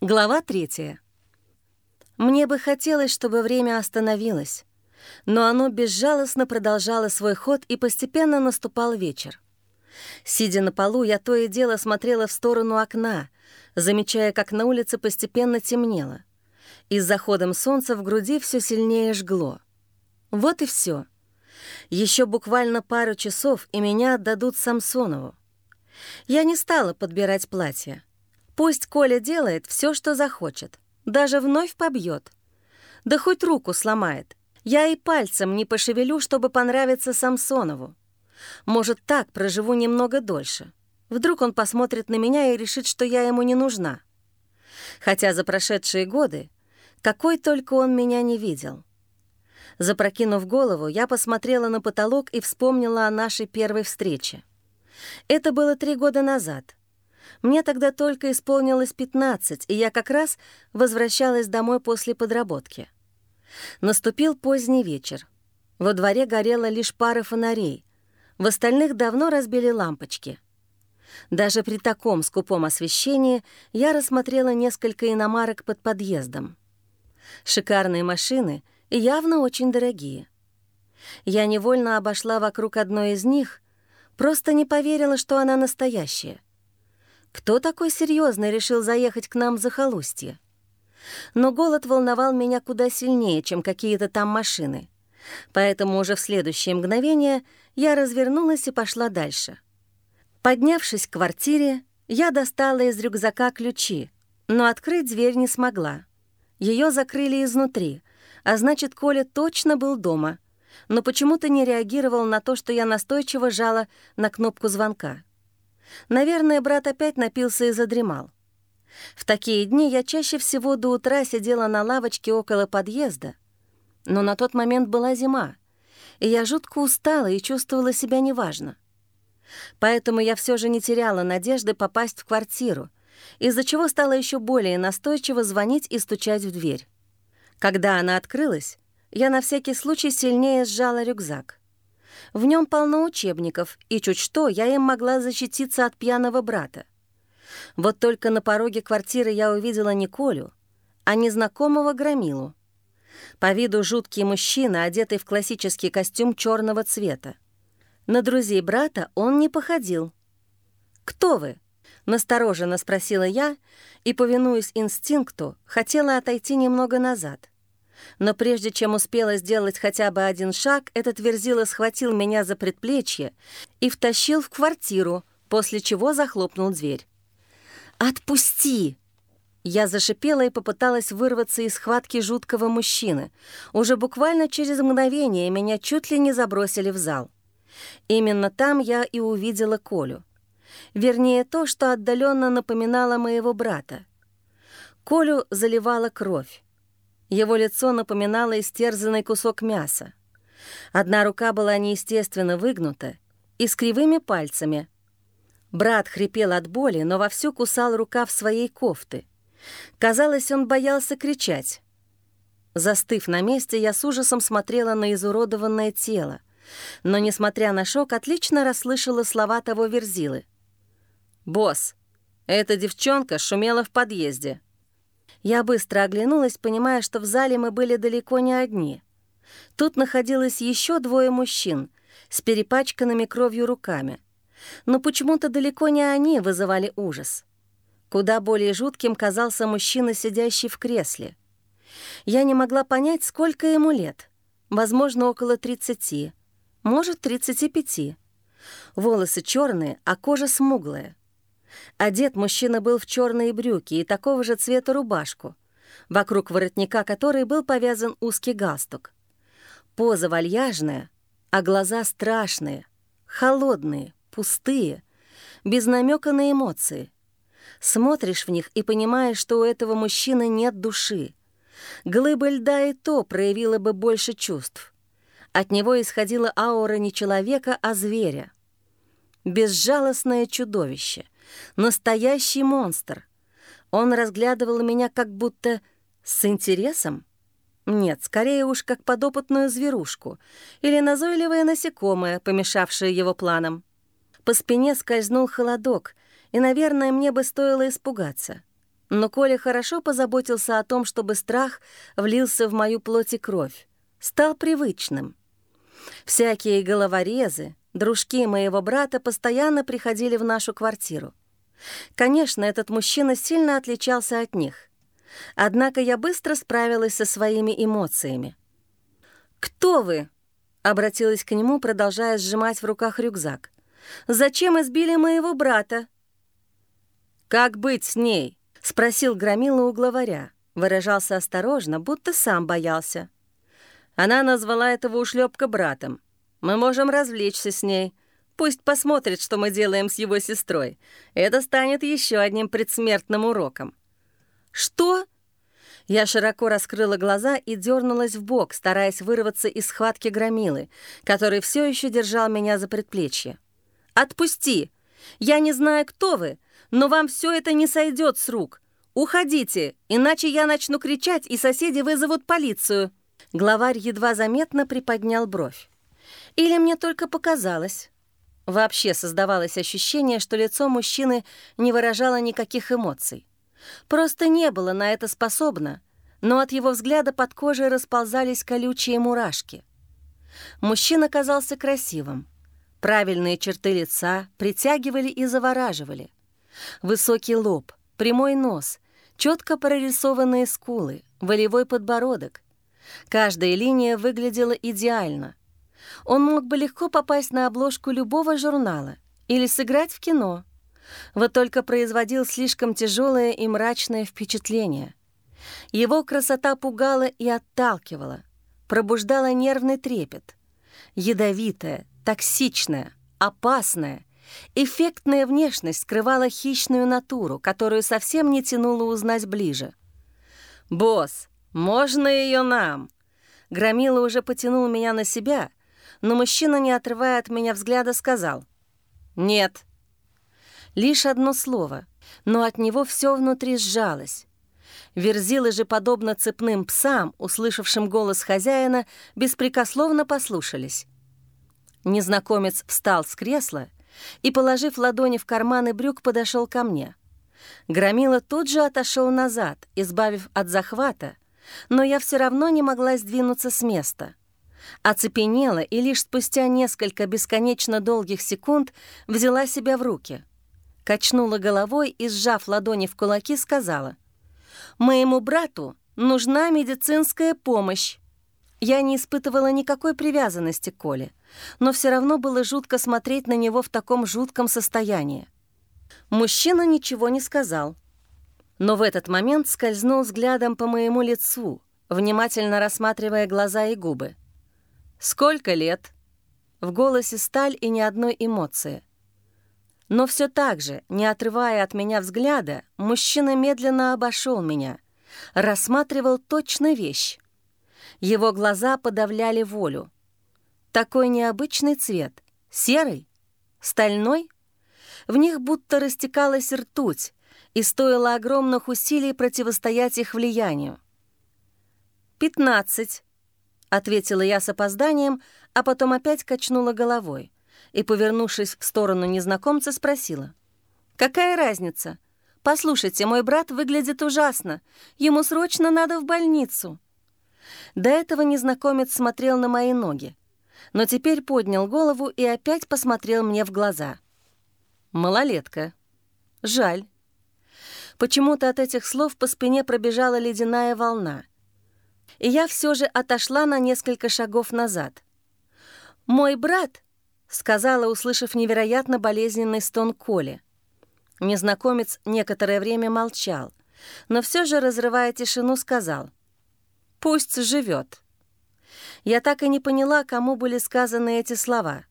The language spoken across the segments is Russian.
Глава третья. Мне бы хотелось, чтобы время остановилось, но оно безжалостно продолжало свой ход, и постепенно наступал вечер. Сидя на полу, я то и дело смотрела в сторону окна, замечая, как на улице постепенно темнело. И с заходом солнца в груди все сильнее жгло. Вот и все. Еще буквально пару часов, и меня отдадут Самсонову. Я не стала подбирать платье. Пусть Коля делает все, что захочет. Даже вновь побьет. Да хоть руку сломает. Я и пальцем не пошевелю, чтобы понравиться Самсонову. Может, так проживу немного дольше. Вдруг он посмотрит на меня и решит, что я ему не нужна. Хотя за прошедшие годы какой только он меня не видел. Запрокинув голову, я посмотрела на потолок и вспомнила о нашей первой встрече. Это было три года назад. Мне тогда только исполнилось 15, и я как раз возвращалась домой после подработки. Наступил поздний вечер. Во дворе горела лишь пара фонарей. В остальных давно разбили лампочки. Даже при таком скупом освещении я рассмотрела несколько иномарок под подъездом. Шикарные машины и явно очень дорогие. Я невольно обошла вокруг одной из них, просто не поверила, что она настоящая. Кто такой серьезный решил заехать к нам в захолустье? Но голод волновал меня куда сильнее, чем какие-то там машины. Поэтому уже в следующее мгновение я развернулась и пошла дальше. Поднявшись к квартире, я достала из рюкзака ключи, но открыть дверь не смогла. Ее закрыли изнутри, а значит, Коля точно был дома, но почему-то не реагировал на то, что я настойчиво жала на кнопку звонка. Наверное, брат опять напился и задремал. В такие дни я чаще всего до утра сидела на лавочке около подъезда. Но на тот момент была зима, и я жутко устала и чувствовала себя неважно. Поэтому я все же не теряла надежды попасть в квартиру, из-за чего стала еще более настойчиво звонить и стучать в дверь. Когда она открылась, я на всякий случай сильнее сжала рюкзак. В нем полно учебников, и чуть что я им могла защититься от пьяного брата. Вот только на пороге квартиры я увидела не Колю, а незнакомого Громилу. По виду жуткий мужчина, одетый в классический костюм черного цвета. На друзей брата он не походил. «Кто вы?» — настороженно спросила я и, повинуясь инстинкту, хотела отойти немного назад. Но прежде чем успела сделать хотя бы один шаг, этот верзила схватил меня за предплечье и втащил в квартиру, после чего захлопнул дверь. «Отпусти!» Я зашипела и попыталась вырваться из схватки жуткого мужчины. Уже буквально через мгновение меня чуть ли не забросили в зал. Именно там я и увидела Колю. Вернее, то, что отдаленно напоминало моего брата. Колю заливала кровь. Его лицо напоминало истерзанный кусок мяса. Одна рука была неестественно выгнута и с кривыми пальцами. Брат хрипел от боли, но вовсю кусал рукав своей кофты. Казалось, он боялся кричать. Застыв на месте, я с ужасом смотрела на изуродованное тело, но, несмотря на шок, отлично расслышала слова того верзилы. «Босс, эта девчонка шумела в подъезде. Я быстро оглянулась, понимая, что в зале мы были далеко не одни. Тут находилось еще двое мужчин с перепачканными кровью руками. Но почему-то далеко не они вызывали ужас. Куда более жутким казался мужчина, сидящий в кресле. Я не могла понять, сколько ему лет. Возможно, около 30, может, 35. Волосы черные, а кожа смуглая. Одет мужчина был в черные брюки и такого же цвета рубашку, вокруг воротника которой был повязан узкий галстук. Поза вальяжная, а глаза страшные, холодные, пустые, без намека на эмоции. Смотришь в них и понимаешь, что у этого мужчины нет души. Глыба льда и то проявила бы больше чувств. От него исходила аура не человека, а зверя. Безжалостное чудовище — Настоящий монстр. Он разглядывал меня как будто с интересом. Нет, скорее уж как подопытную зверушку или назойливое насекомое, помешавшее его планам. По спине скользнул холодок, и, наверное, мне бы стоило испугаться. Но Коля хорошо позаботился о том, чтобы страх влился в мою плоть и кровь, стал привычным. Всякие головорезы, дружки моего брата постоянно приходили в нашу квартиру. Конечно, этот мужчина сильно отличался от них. Однако я быстро справилась со своими эмоциями. «Кто вы?» — обратилась к нему, продолжая сжимать в руках рюкзак. «Зачем избили моего брата?» «Как быть с ней?» — спросил Громила у главаря. Выражался осторожно, будто сам боялся. Она назвала этого ушлепка братом. Мы можем развлечься с ней. Пусть посмотрит, что мы делаем с его сестрой. Это станет еще одним предсмертным уроком. «Что?» Я широко раскрыла глаза и дернулась в бок, стараясь вырваться из схватки громилы, который все еще держал меня за предплечье. «Отпусти! Я не знаю, кто вы, но вам все это не сойдет с рук. Уходите, иначе я начну кричать, и соседи вызовут полицию». Главарь едва заметно приподнял бровь. Или мне только показалось. Вообще создавалось ощущение, что лицо мужчины не выражало никаких эмоций. Просто не было на это способно, но от его взгляда под кожей расползались колючие мурашки. Мужчина казался красивым. Правильные черты лица притягивали и завораживали. Высокий лоб, прямой нос, четко прорисованные скулы, волевой подбородок. Каждая линия выглядела идеально. Он мог бы легко попасть на обложку любого журнала или сыграть в кино. Вот только производил слишком тяжелое и мрачное впечатление. Его красота пугала и отталкивала, пробуждала нервный трепет. Ядовитая, токсичная, опасная, эффектная внешность скрывала хищную натуру, которую совсем не тянуло узнать ближе. «Босс, можно ее нам?» Громила уже потянул меня на себя, но мужчина, не отрывая от меня взгляда, сказал «Нет». Лишь одно слово, но от него все внутри сжалось. Верзилы же, подобно цепным псам, услышавшим голос хозяина, беспрекословно послушались. Незнакомец встал с кресла и, положив ладони в карманы брюк, подошел ко мне. Громила тут же отошел назад, избавив от захвата, но я все равно не могла сдвинуться с места. Оцепенела и лишь спустя несколько бесконечно долгих секунд взяла себя в руки. Качнула головой и, сжав ладони в кулаки, сказала, «Моему брату нужна медицинская помощь». Я не испытывала никакой привязанности к Коле, но все равно было жутко смотреть на него в таком жутком состоянии. Мужчина ничего не сказал, но в этот момент скользнул взглядом по моему лицу, внимательно рассматривая глаза и губы. «Сколько лет?» В голосе сталь и ни одной эмоции. Но все так же, не отрывая от меня взгляда, мужчина медленно обошел меня, рассматривал точно вещь. Его глаза подавляли волю. Такой необычный цвет. Серый? Стальной? В них будто растекалась ртуть, и стоило огромных усилий противостоять их влиянию. «Пятнадцать», — ответила я с опозданием, а потом опять качнула головой и, повернувшись в сторону незнакомца, спросила. «Какая разница? Послушайте, мой брат выглядит ужасно. Ему срочно надо в больницу». До этого незнакомец смотрел на мои ноги, но теперь поднял голову и опять посмотрел мне в глаза. «Малолетка. Жаль». Почему-то от этих слов по спине пробежала ледяная волна — и я все же отошла на несколько шагов назад. «Мой брат», — сказала, услышав невероятно болезненный стон Коли. Незнакомец некоторое время молчал, но все же, разрывая тишину, сказал «Пусть живет». Я так и не поняла, кому были сказаны эти слова.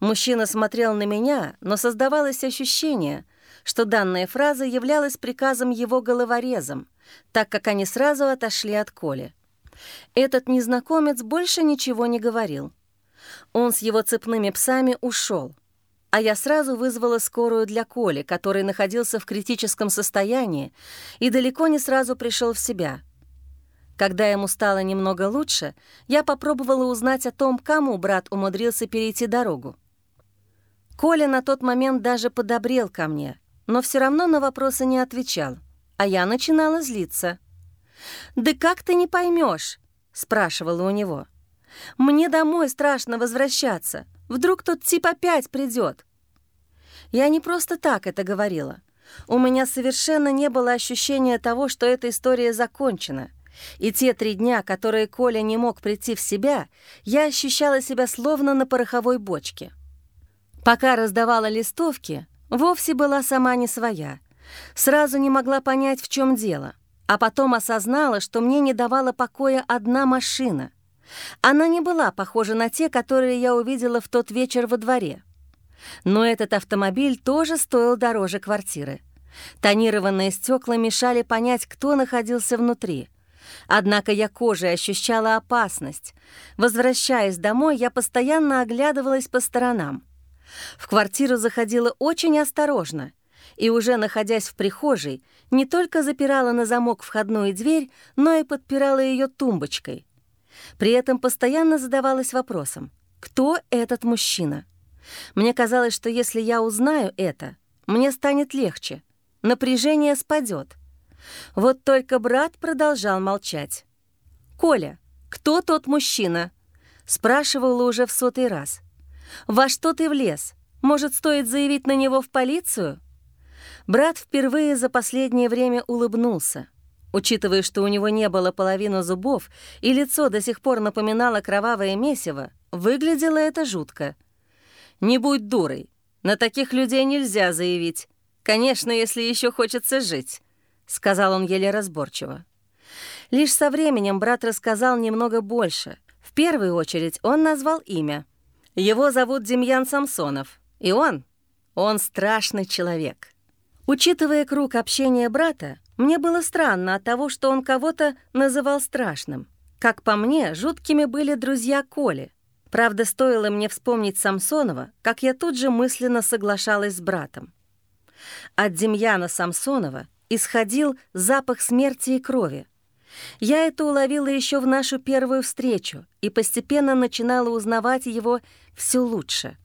Мужчина смотрел на меня, но создавалось ощущение, что данная фраза являлась приказом его головорезом, так как они сразу отошли от Коли. Этот незнакомец больше ничего не говорил. Он с его цепными псами ушел, а я сразу вызвала скорую для Коли, который находился в критическом состоянии и далеко не сразу пришел в себя. Когда ему стало немного лучше, я попробовала узнать о том, кому брат умудрился перейти дорогу. Коля на тот момент даже подобрел ко мне, но все равно на вопросы не отвечал, а я начинала злиться. «Да как ты не поймешь? спрашивала у него. «Мне домой страшно возвращаться. Вдруг тот тип опять придет. Я не просто так это говорила. У меня совершенно не было ощущения того, что эта история закончена. И те три дня, которые Коля не мог прийти в себя, я ощущала себя словно на пороховой бочке. Пока раздавала листовки, вовсе была сама не своя. Сразу не могла понять, в чем дело. А потом осознала, что мне не давала покоя одна машина. Она не была похожа на те, которые я увидела в тот вечер во дворе. Но этот автомобиль тоже стоил дороже квартиры. Тонированные стекла мешали понять, кто находился внутри. Однако я кожей ощущала опасность. Возвращаясь домой, я постоянно оглядывалась по сторонам. В квартиру заходила очень осторожно и, уже находясь в прихожей, не только запирала на замок входную дверь, но и подпирала ее тумбочкой. При этом постоянно задавалась вопросом, кто этот мужчина? Мне казалось, что если я узнаю это, мне станет легче, напряжение спадет. Вот только брат продолжал молчать. «Коля, кто тот мужчина?» Спрашивала уже в сотый раз. «Во что ты влез? Может, стоит заявить на него в полицию?» Брат впервые за последнее время улыбнулся. Учитывая, что у него не было половины зубов и лицо до сих пор напоминало кровавое месиво, выглядело это жутко. «Не будь дурой. На таких людей нельзя заявить. Конечно, если еще хочется жить», — сказал он еле разборчиво. Лишь со временем брат рассказал немного больше. В первую очередь он назвал имя. Его зовут Демьян Самсонов, и он, он страшный человек. Учитывая круг общения брата, мне было странно от того, что он кого-то называл страшным. Как по мне, жуткими были друзья Коли. Правда, стоило мне вспомнить Самсонова, как я тут же мысленно соглашалась с братом. От Демьяна Самсонова исходил запах смерти и крови. Я это уловила еще в нашу первую встречу и постепенно начинала узнавать его все лучше.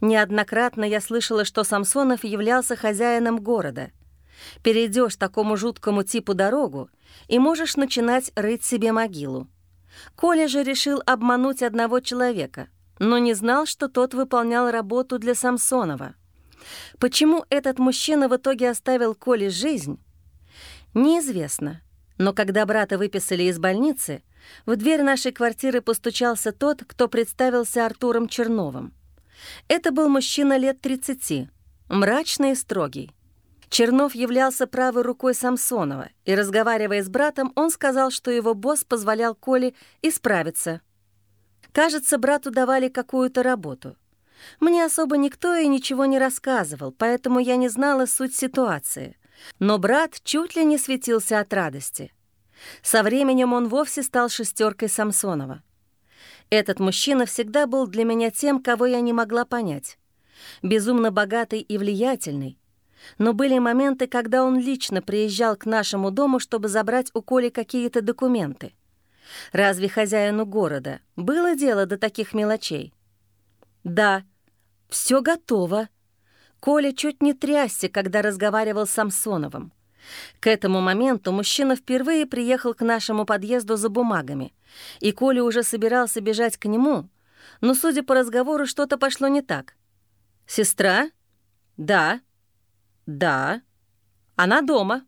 Неоднократно я слышала, что Самсонов являлся хозяином города — Перейдешь такому жуткому типу дорогу и можешь начинать рыть себе могилу. Коля же решил обмануть одного человека, но не знал, что тот выполнял работу для Самсонова. Почему этот мужчина в итоге оставил Коле жизнь, неизвестно. Но когда брата выписали из больницы, в дверь нашей квартиры постучался тот, кто представился Артуром Черновым. Это был мужчина лет 30, мрачный и строгий. Чернов являлся правой рукой Самсонова, и, разговаривая с братом, он сказал, что его босс позволял Коле исправиться. Кажется, брату давали какую-то работу. Мне особо никто и ничего не рассказывал, поэтому я не знала суть ситуации. Но брат чуть ли не светился от радости. Со временем он вовсе стал шестеркой Самсонова. Этот мужчина всегда был для меня тем, кого я не могла понять. Безумно богатый и влиятельный, но были моменты, когда он лично приезжал к нашему дому, чтобы забрать у Коли какие-то документы. Разве хозяину города было дело до таких мелочей? Да, все готово. Коля чуть не трясся, когда разговаривал с Самсоновым. К этому моменту мужчина впервые приехал к нашему подъезду за бумагами, и Коля уже собирался бежать к нему, но, судя по разговору, что-то пошло не так. «Сестра?» «Да», «Да». «Она дома?»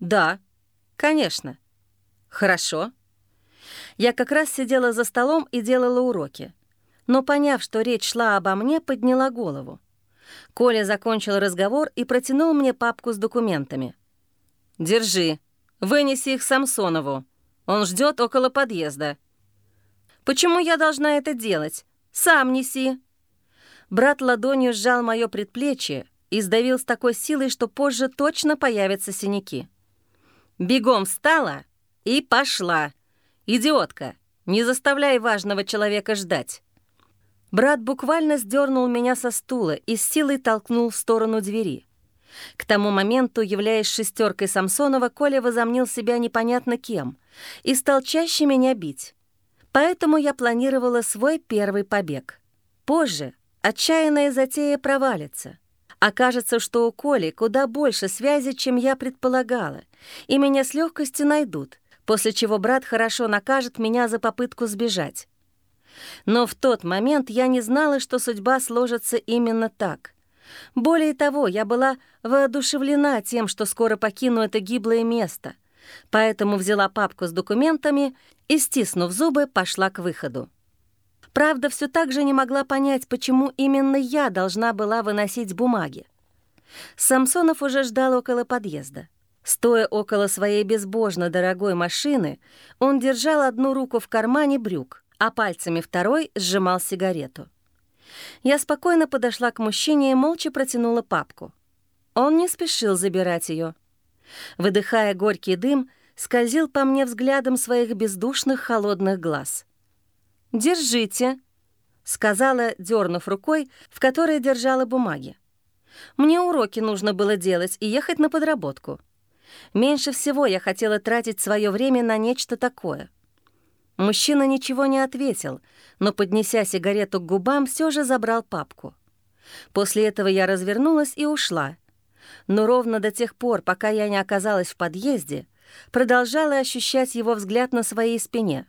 «Да». «Конечно». «Хорошо». Я как раз сидела за столом и делала уроки. Но, поняв, что речь шла обо мне, подняла голову. Коля закончил разговор и протянул мне папку с документами. «Держи. Вынеси их Самсонову. Он ждет около подъезда». «Почему я должна это делать? Сам неси». Брат ладонью сжал мое предплечье, и сдавил с такой силой, что позже точно появятся синяки. Бегом встала и пошла. «Идиотка, не заставляй важного человека ждать». Брат буквально сдернул меня со стула и с силой толкнул в сторону двери. К тому моменту, являясь шестеркой Самсонова, Коля возомнил себя непонятно кем и стал чаще меня бить. Поэтому я планировала свой первый побег. Позже отчаянная затея провалится — Окажется, что у Коли куда больше связи, чем я предполагала, и меня с легкостью найдут, после чего брат хорошо накажет меня за попытку сбежать. Но в тот момент я не знала, что судьба сложится именно так. Более того, я была воодушевлена тем, что скоро покину это гиблое место, поэтому взяла папку с документами и, стиснув зубы, пошла к выходу. Правда, все так же не могла понять, почему именно я должна была выносить бумаги. Самсонов уже ждал около подъезда. Стоя около своей безбожно дорогой машины, он держал одну руку в кармане брюк, а пальцами второй сжимал сигарету. Я спокойно подошла к мужчине и молча протянула папку. Он не спешил забирать ее. Выдыхая горький дым, скользил по мне взглядом своих бездушных холодных глаз. «Держите», — сказала, дернув рукой, в которой держала бумаги. «Мне уроки нужно было делать и ехать на подработку. Меньше всего я хотела тратить свое время на нечто такое. Мужчина ничего не ответил, но, поднеся сигарету к губам, все же забрал папку. После этого я развернулась и ушла. Но ровно до тех пор, пока я не оказалась в подъезде, продолжала ощущать его взгляд на своей спине.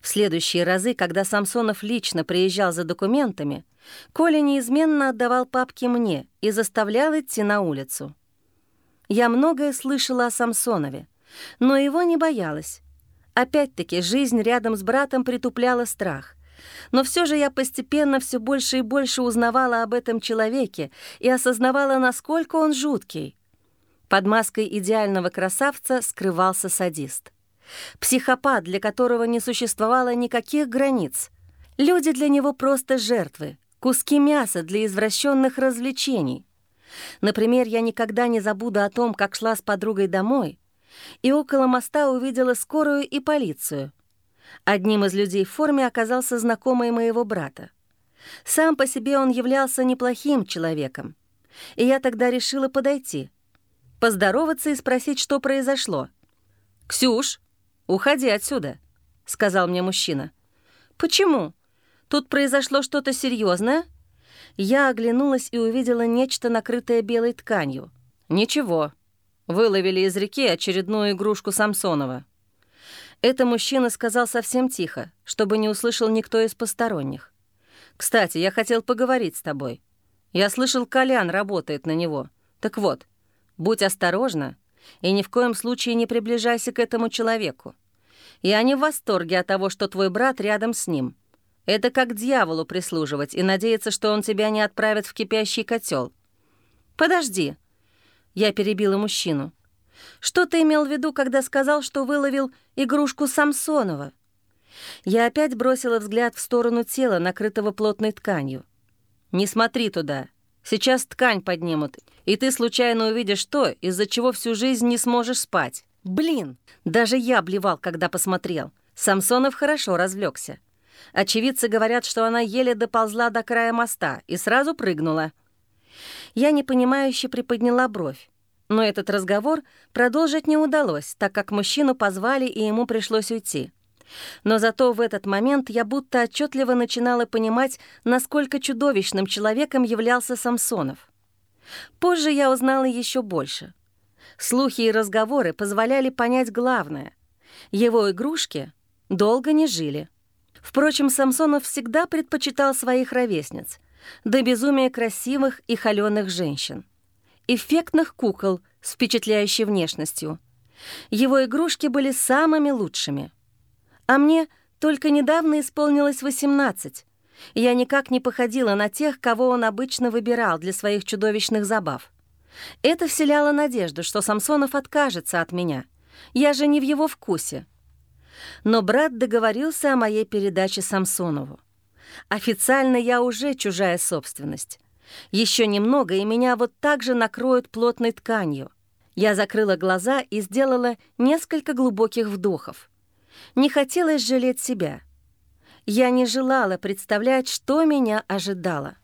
В следующие разы, когда Самсонов лично приезжал за документами, Коля неизменно отдавал папки мне и заставлял идти на улицу. Я многое слышала о Самсонове, но его не боялась. Опять-таки, жизнь рядом с братом притупляла страх. Но все же я постепенно все больше и больше узнавала об этом человеке и осознавала, насколько он жуткий. Под маской идеального красавца скрывался садист. Психопат, для которого не существовало никаких границ. Люди для него просто жертвы, куски мяса для извращенных развлечений. Например, я никогда не забуду о том, как шла с подругой домой, и около моста увидела скорую и полицию. Одним из людей в форме оказался знакомый моего брата. Сам по себе он являлся неплохим человеком, и я тогда решила подойти, поздороваться и спросить, что произошло. «Ксюш, уходи отсюда», — сказал мне мужчина. «Почему? Тут произошло что-то серьезное? Я оглянулась и увидела нечто, накрытое белой тканью. «Ничего», Выловили из реки очередную игрушку Самсонова. Это мужчина сказал совсем тихо, чтобы не услышал никто из посторонних. «Кстати, я хотел поговорить с тобой. Я слышал, Колян работает на него. Так вот, будь осторожна и ни в коем случае не приближайся к этому человеку. Я не в восторге от того, что твой брат рядом с ним. Это как дьяволу прислуживать и надеяться, что он тебя не отправит в кипящий котел. Подожди, я перебила мужчину. «Что ты имел в виду, когда сказал, что выловил игрушку Самсонова?» Я опять бросила взгляд в сторону тела, накрытого плотной тканью. «Не смотри туда. Сейчас ткань поднимут, и ты случайно увидишь то, из-за чего всю жизнь не сможешь спать. Блин! Даже я блевал, когда посмотрел. Самсонов хорошо развлекся. Очевидцы говорят, что она еле доползла до края моста и сразу прыгнула. Я непонимающе приподняла бровь. Но этот разговор продолжить не удалось, так как мужчину позвали, и ему пришлось уйти. Но зато в этот момент я будто отчетливо начинала понимать, насколько чудовищным человеком являлся Самсонов. Позже я узнала еще больше. Слухи и разговоры позволяли понять главное. Его игрушки долго не жили. Впрочем, Самсонов всегда предпочитал своих ровесниц — до безумия красивых и холеных женщин. Эффектных кукол с впечатляющей внешностью. Его игрушки были самыми лучшими. А мне только недавно исполнилось 18. Я никак не походила на тех, кого он обычно выбирал для своих чудовищных забав. Это вселяло надежду, что Самсонов откажется от меня. Я же не в его вкусе. Но брат договорился о моей передаче Самсонову. Официально я уже чужая собственность. Еще немного, и меня вот так же накроют плотной тканью. Я закрыла глаза и сделала несколько глубоких вдохов. Не хотелось жалеть себя. Я не желала представлять, что меня ожидало.